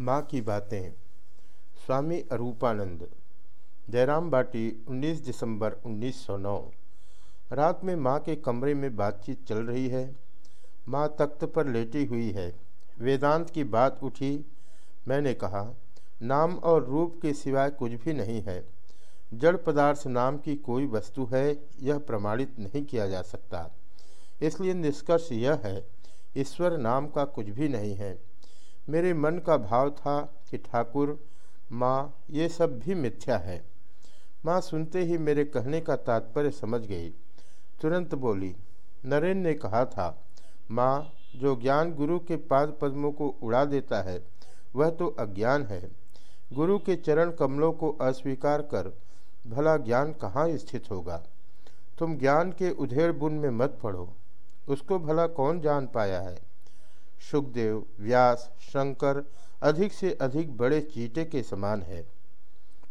माँ की बातें। स्वामी अरूपानंद। जयराम बाटी 19 दिसंबर 1909 रात में माँ के कमरे में बातचीत चल रही है। माँ तख्त पर लेटी हुई है। वेदांत की बात उठी। मैंने कहा, नाम और रूप के सिवाय कुछ भी नहीं है। जड़ पदार्थ नाम की कोई वस्तु है, यह प्रमाणित नहीं किया जा सकता। इसलिए निष्कर्ष यह है, ईश्वर नाम का कुछ भी नहीं है। मेरे मन का भाव था कि ठाकुर, माँ, ये सब भी मिथ्या है। माँ सुनते ही मेरे कहने का तात्पर्य समझ गई। तुरंत बोली नरेंद्र ने कहा था, माँ, जो ज्ञान गुरु के पाद पद्मों को उड़ा देता है, वह तो अज्ञान है। गुरु के चरण कमलों को अस्वीकार कर, भला ज्ञान कहाँ स्थित होगा? तुम ज्ञान के उधेड़ बुन में मत पढ़ो उसको भला कौन जान पाया है? सुखदेव, व्यास, शंकर अधिक से अधिक बड़े चीटे के समान है।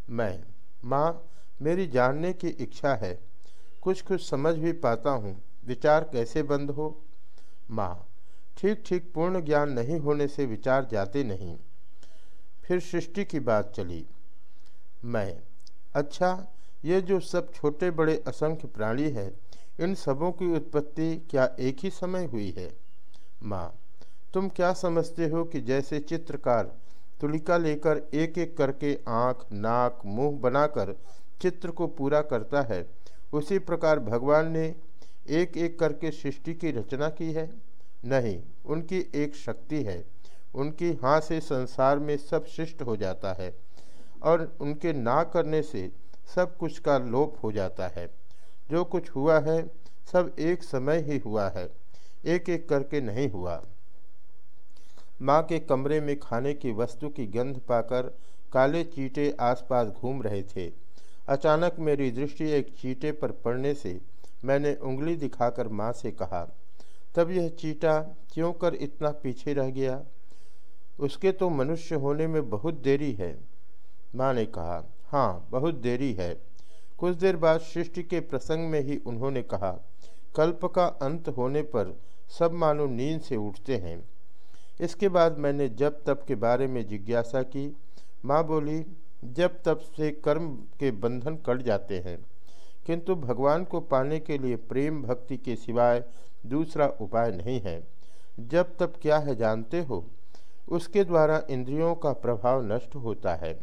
मैं, माँ, मेरी जानने की इच्छा है। कुछ कुछ समझ भी पाता हूँ। विचार कैसे बंद हो? माँ, ठीक ठीक पूर्ण ज्ञान नहीं होने से विचार जाते नहीं। फिर सृष्टि की बात चली। मैं अच्छा ये जो सब छोटे बड़े असंख्य प्राणी हैं, इन सबों की उत्पत्ति क्या एक ही समय हुई है? माँ तुम क्या समझते हो कि जैसे चित्रकार तुलिका लेकर एक एक करके आँख, नाक, मुँह बनाकर चित्र को पूरा करता है, उसी प्रकार भगवान ने एक एक करके सृष्टि की रचना की है? नहीं, उनकी एक शक्ति है। उनकी हाँ से संसार में सब सृष्ट हो जाता है और उनके ना करने से सब कुछ का लोप हो जाता है। जो कुछ हुआ है, सब एक समय ही हुआ है एक एक करके नहीं हुआ। माँ के कमरे में खाने की वस्तु की गंध पाकर काले चीटे आसपास घूम रहे थे। अचानक मेरी दृष्टि एक चीटे पर पड़ने से मैंने उंगली दिखाकर माँ से कहा, तब यह चीटा क्यों कर इतना पीछे रह गया? उसके तो मनुष्य होने में बहुत देरी है। माँ ने कहा हाँ बहुत देरी है। कुछ देर बाद सृष्टि के प्रसंग में ही उन्होंने कहा, कल्प का अंत होने पर सब मानो नींद से उठते हैं। इसके बाद मैंने जब तप के बारे में जिज्ञासा की, माँ बोली, जब तप से कर्म के बंधन कट जाते हैं, किंतु भगवान को पाने के लिए प्रेम भक्ति के सिवाय दूसरा उपाय नहीं है। जब तप क्या है जानते हो? उसके द्वारा इंद्रियों का प्रभाव नष्ट होता है।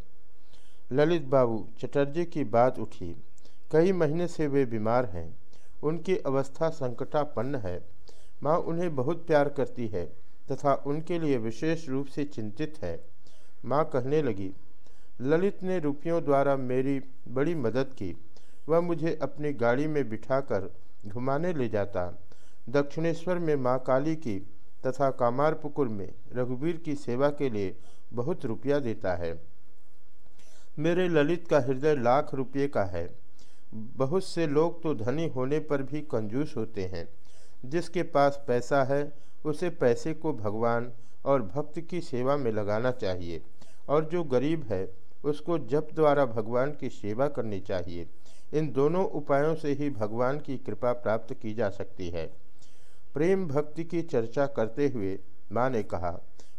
ललित बाबू, चटर्जी की बात उठी। कई महीने से वे बीमार हैं। उनकी अवस्था संकटापन्न है। माँ उन्हें बहुत प्यार करती है। तथा उनके लिए विशेष रूप से चिंतित है। माँ कहने लगी, ललित ने रुपयों द्वारा मेरी बड़ी मदद की। वह मुझे अपनी गाड़ी में बिठाकर घुमाने ले जाता। दक्षिणेश्वर में माँ काली की तथा कामारपुकुर में रघुवीर की सेवा के लिए बहुत रुपया देता है। मेरे ललित का हृदय लाख रुपये का है। बहुत से लोग तो धनी होने पर भी कंजूस होते हैं। जिसके पास पैसा है उसे पैसे को भगवान और भक्त की सेवा में लगाना चाहिए। और जो गरीब है, उसको जप द्वारा भगवान की सेवा करनी चाहिए। इन दोनों उपायों से ही भगवान की कृपा प्राप्त की जा सकती है। प्रेम भक्ति की चर्चा करते हुए माँ ने कहा,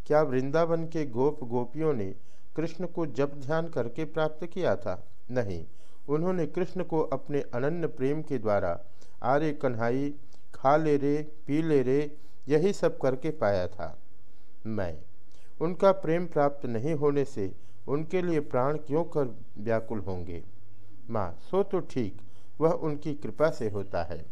क्या वृंदावन के गोप गोपियों ने कृष्ण को जप ध्यान करके प्राप्त किया था? नहीं। उन्होंने कृष्ण को अपने अनन्य प्रेम के द्वारा आरे कन्हाई, खा ले रे, पी ले रे यही सब करके पाया था। मैं, उनका प्रेम प्राप्त नहीं होने से उनके लिए प्राण क्यों कर व्याकुल होंगे? माँ सो तो ठीक, वह उनकी कृपा से होता है।